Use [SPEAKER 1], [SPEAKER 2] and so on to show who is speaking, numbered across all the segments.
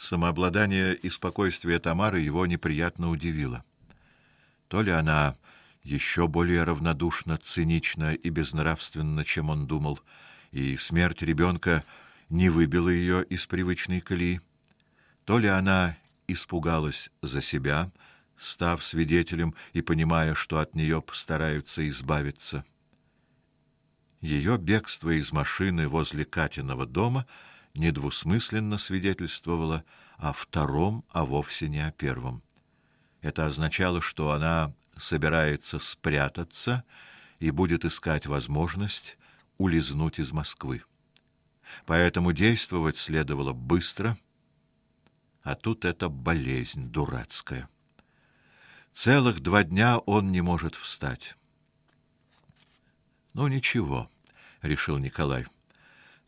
[SPEAKER 1] Самообладание и спокойствие Тамары его неприятно удивило. То ли она еще более равнодушна, цинична и безнравственна, чем он думал, и смерть ребенка не выбила ее из привычной колеи, то ли она испугалась за себя, став свидетелем и понимая, что от нее постараются избавиться. Ее бегство из машины возле Катиного дома недвусмысленно свидетельствовало о втором, а вовсе не о первом. Это означало, что она собирается спрятаться и будет искать возможность улизнуть из Москвы. Поэтому действовать следовало быстро, а тут эта болезнь дурацкая. Целых два дня он не может встать. Ну ничего, решил Николай.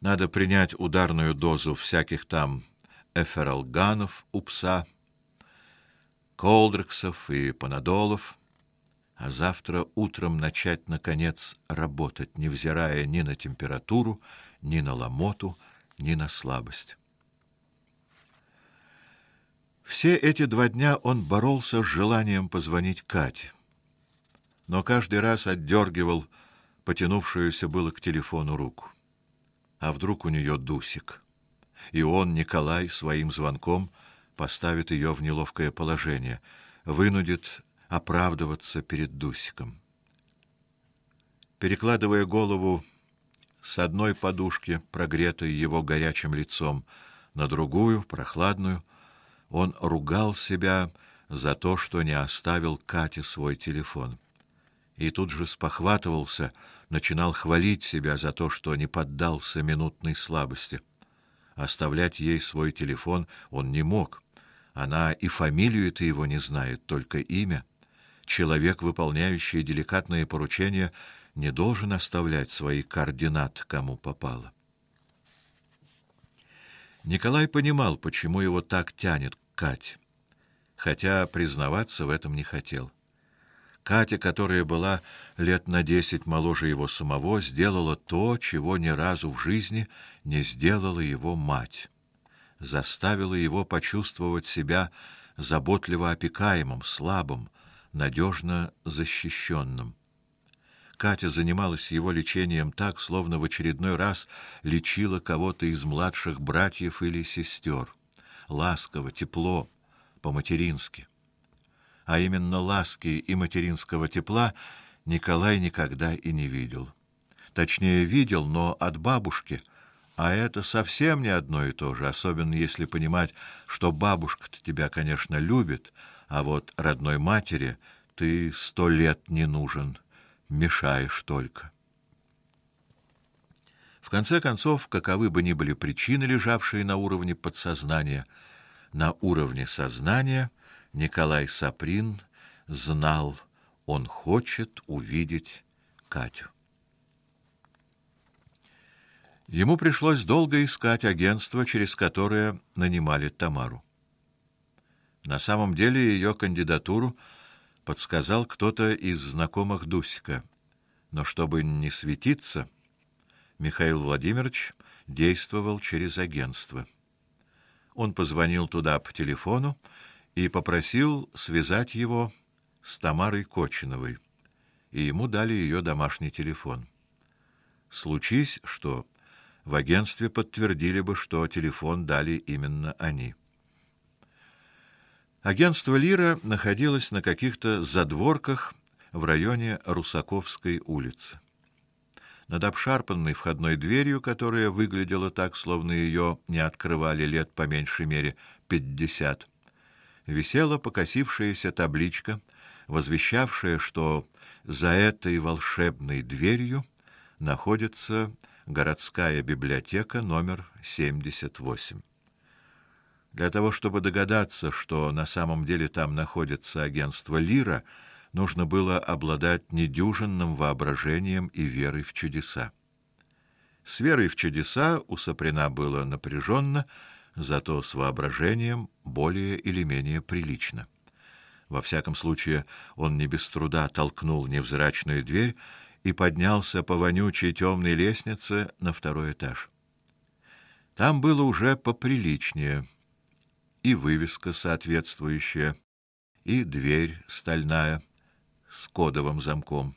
[SPEAKER 1] Надо принять ударную дозу всяких там эфералганов у пса, колдрексов и панадолов, а завтра утром начать наконец работать, не взирая ни на температуру, ни на ломоту, ни на слабость. Все эти два дня он боролся с желанием позвонить Кате, но каждый раз отдергивал потянувшуюся было к телефону руку. А вдруг у нее Дусик? И он, Николай, своим звонком поставит ее в неловкое положение, вынудит оправдываться перед Дусиком. Перекладывая голову с одной подушки, прогретой его горячим лицом, на другую, прохладную, он ругал себя за то, что не оставил Кате свой телефон и тут же спохватывался, начинал хвалить себя за то, что не поддался минутной слабости. Оставлять ей свой телефон он не мог. Она и фамилию-то его не знает, только имя. Человек, выполняющий деликатные поручения, не должен оставлять свои координаты кому попало. Николай понимал, почему его так тянет к Кате, хотя признаваться в этом не хотел. Катя, которая была лет на десять моложе его самого, сделала то, чего ни разу в жизни не сделала его мать. Заставила его почувствовать себя заботливо опекаемым, слабым, надежно защищенным. Катя занималась его лечением так, словно в очередной раз лечила кого-то из младших братьев или сестер. Ласково, тепло, по-матерински а именно ласки и материнского тепла, Николай никогда и не видел. Точнее, видел, но от бабушки, а это совсем не одно и то же, особенно если понимать, что бабушка-то тебя, конечно, любит, а вот родной матери ты сто лет не нужен, мешаешь только. В конце концов, каковы бы ни были причины, лежавшие на уровне подсознания, на уровне сознания — Николай Саприн знал, он хочет увидеть Катю. Ему пришлось долго искать агентство, через которое нанимали Тамару. На самом деле ее кандидатуру подсказал кто-то из знакомых Дусика. Но чтобы не светиться, Михаил Владимирович действовал через агентство. Он позвонил туда по телефону и попросил связать его с Тамарой Кочиновой, и ему дали ее домашний телефон. Случись, что в агентстве подтвердили бы, что телефон дали именно они. Агентство Лира находилось на каких-то задворках в районе Русаковской улицы. Над обшарпанной входной дверью, которая выглядела так, словно ее не открывали лет по меньшей мере пятьдесят, висела покосившаяся табличка, возвещавшая, что за этой волшебной дверью находится городская библиотека номер 78. Для того, чтобы догадаться, что на самом деле там находится агентство Лира, нужно было обладать недюжинным воображением и верой в чудеса. С верой в чудеса у Саприна было напряженно, зато с воображением более или менее прилично. Во всяком случае, он не без труда толкнул невзрачную дверь и поднялся по вонючей темной лестнице на второй этаж. Там было уже поприличнее. и вывеска соответствующая, и дверь стальная с кодовым замком.